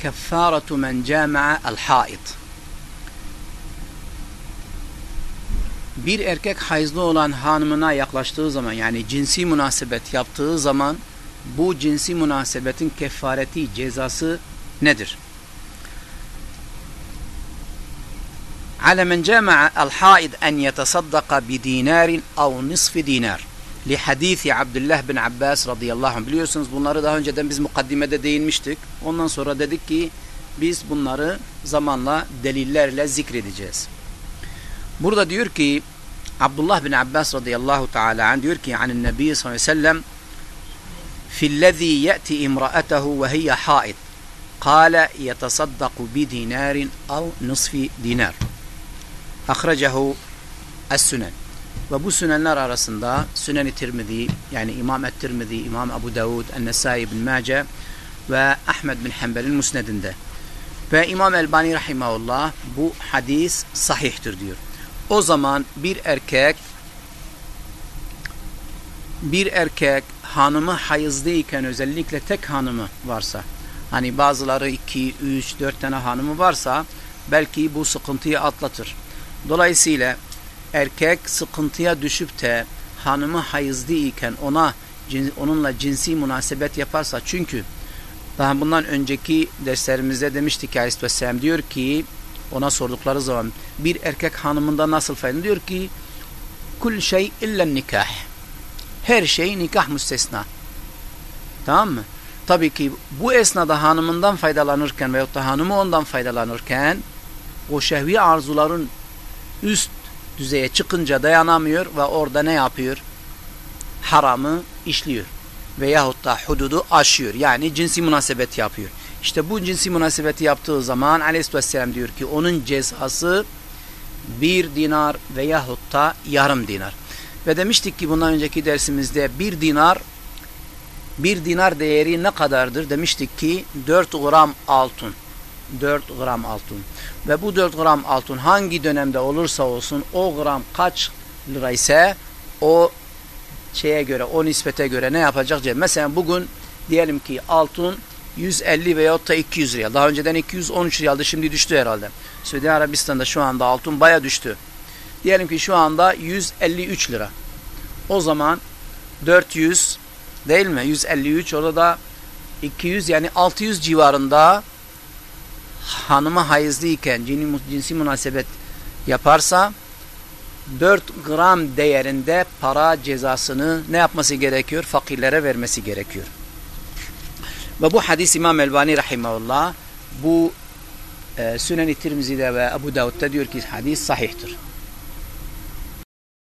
keffaretu men cami'a el haid. Bir erkek hayızlı olan hanımına yaklaştığı zaman yani cinsi münasebet yaptığı zaman bu cinsi münasebetin kefareti cezası nedir? على من جامع الحائض أن يتصدق بدينار أو نصف دينار لحديث Abdullah bin Abbas radıyallahu anh biliyorsunuz bunları daha önceden biz mukaddimede değinmiştik. Ondan sonra dedik ki biz bunları zamanla delillerle zikredeceğiz. Burada diyor ki Abdullah bin Abbas radıyallahu teala anh diyor ki anin Nebi sallallahu aleyhi ve sellem fillezî ye'ti imra'atehu ve hiye haid قال يتصدق بدينار أو نصف دينار Ahrecehu Es-Sünen. Ve bu sünenler arasında Sünen-i Tirmizi yani İmam Et-Tirmizi, İmam Abu Davud, En-Nesai bin Mace ve Ahmed bin Hanbel'in musnedinde. Ve İmam Elbani rahimahullah bu hadis sahihtir diyor. O zaman bir erkek bir erkek hanımı hayızlıyken özellikle tek hanımı varsa hani bazıları 2, 3, 4 tane hanımı varsa belki bu sıkıntıyı atlatır. Dolayısıyla erkek sıkıntıya düşüp de hanımı hayızlı iken ona onunla cinsi münasebet yaparsa çünkü daha bundan önceki derslerimizde demiştik ki Aleyhisselam diyor ki ona sordukları zaman bir erkek hanımında nasıl faydalanır diyor ki kul şey illa nikah. Her şey nikah müstesna. Tamam mı? Tabii ki bu esnada hanımından faydalanırken veyahut da hanımı ondan faydalanırken o şehvi arzuların üst düzeye çıkınca dayanamıyor ve orada ne yapıyor? Haramı işliyor. Veyahut da hududu aşıyor. Yani cinsi münasebet yapıyor. İşte bu cinsi münasebeti yaptığı zaman aleyhisselam diyor ki onun cezası bir dinar veyahut da yarım dinar. Ve demiştik ki bundan önceki dersimizde bir dinar bir dinar değeri ne kadardır? Demiştik ki 4 gram altın. 4 gram altın. Ve bu 4 gram altın hangi dönemde olursa olsun o gram kaç lira ise o şeye göre, o nispete göre ne yapacak? Mesela bugün diyelim ki altın 150 veyahut da 200 riyal. Daha önceden 213 riyaldı şimdi düştü herhalde. Suudi Arabistan'da şu anda altın baya düştü. Diyelim ki şu anda 153 lira. O zaman 400 değil mi? 153 orada da 200 yani 600 civarında hanımı hayızlıyken cinsi münasebet yaparsa 4 gram değerinde para cezasını ne yapması gerekiyor? Fakirlere vermesi gerekiyor. Ve bu hadis İmam Elbani rahimahullah bu e, Sünen-i Tirmizi'de ve Ebu Davud'da diyor ki hadis sahihtir.